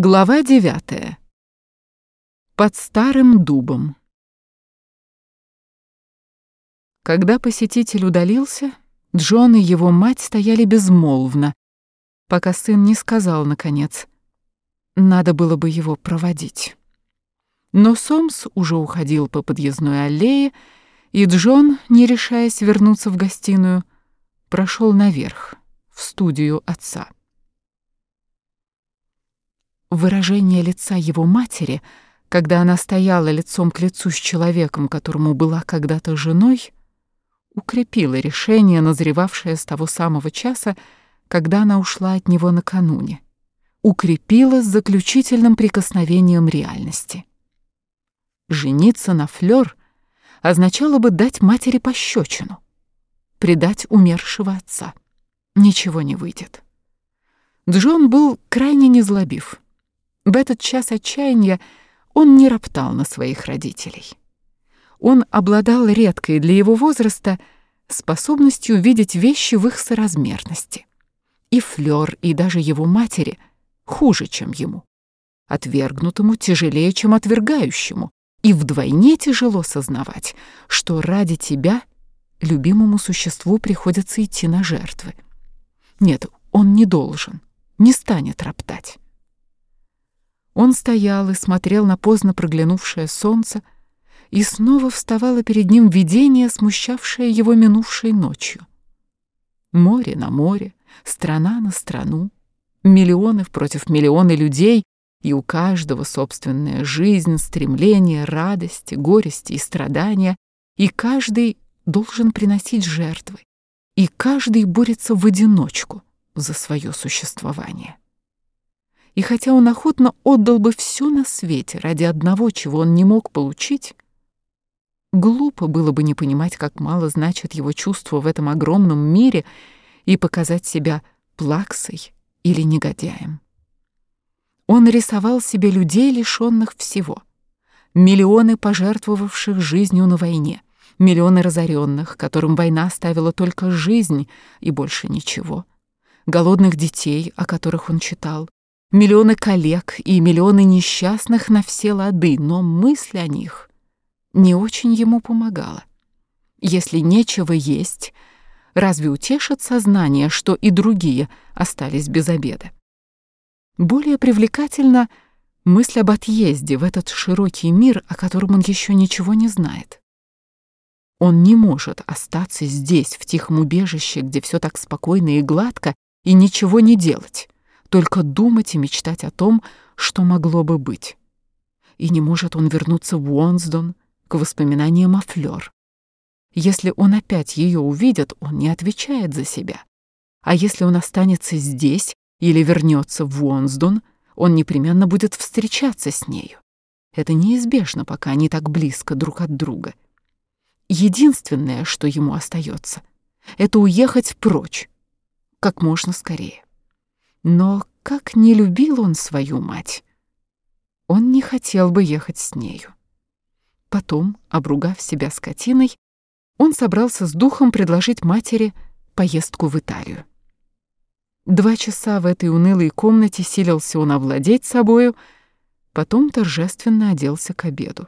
Глава девятая. Под старым дубом. Когда посетитель удалился, Джон и его мать стояли безмолвно, пока сын не сказал, наконец, надо было бы его проводить. Но Сомс уже уходил по подъездной аллее, и Джон, не решаясь вернуться в гостиную, прошел наверх, в студию отца. Выражение лица его матери, когда она стояла лицом к лицу с человеком, которому была когда-то женой, укрепило решение, назревавшее с того самого часа, когда она ушла от него накануне. Укрепило с заключительным прикосновением реальности. Жениться на Флёр означало бы дать матери пощечину, предать умершего отца. Ничего не выйдет. Джон был крайне незлобив. В этот час отчаяния он не роптал на своих родителей. Он обладал редкой для его возраста способностью видеть вещи в их соразмерности. И Флёр, и даже его матери хуже, чем ему. Отвергнутому тяжелее, чем отвергающему, и вдвойне тяжело сознавать, что ради тебя любимому существу приходится идти на жертвы. Нет, он не должен, не станет роптать. Он стоял и смотрел на поздно проглянувшее солнце, и снова вставало перед ним видение, смущавшее его минувшей ночью. Море на море, страна на страну, миллионы против миллиона людей, и у каждого собственная жизнь, стремления, радости, горести и страдания, и каждый должен приносить жертвы, и каждый борется в одиночку за свое существование. И хотя он охотно отдал бы все на свете ради одного, чего он не мог получить, глупо было бы не понимать, как мало значит его чувство в этом огромном мире и показать себя плаксой или негодяем. Он рисовал себе людей, лишенных всего. Миллионы пожертвовавших жизнью на войне, миллионы разоренных, которым война оставила только жизнь и больше ничего, голодных детей, о которых он читал, миллионы коллег и миллионы несчастных на все лады, но мысль о них не очень ему помогала. Если нечего есть, разве утешит сознание, что и другие остались без обеда? Более привлекательна мысль об отъезде в этот широкий мир, о котором он еще ничего не знает. Он не может остаться здесь, в тихом убежище, где все так спокойно и гладко, и ничего не делать только думать и мечтать о том, что могло бы быть. И не может он вернуться в Уонсдон к воспоминаниям о Флёр. Если он опять ее увидит, он не отвечает за себя. А если он останется здесь или вернется в Уонсдон, он непременно будет встречаться с нею. Это неизбежно, пока они так близко друг от друга. Единственное, что ему остается, это уехать прочь, как можно скорее. Но как не любил он свою мать, он не хотел бы ехать с нею. Потом, обругав себя скотиной, он собрался с духом предложить матери поездку в Италию. Два часа в этой унылой комнате силился он овладеть собою, потом торжественно оделся к обеду.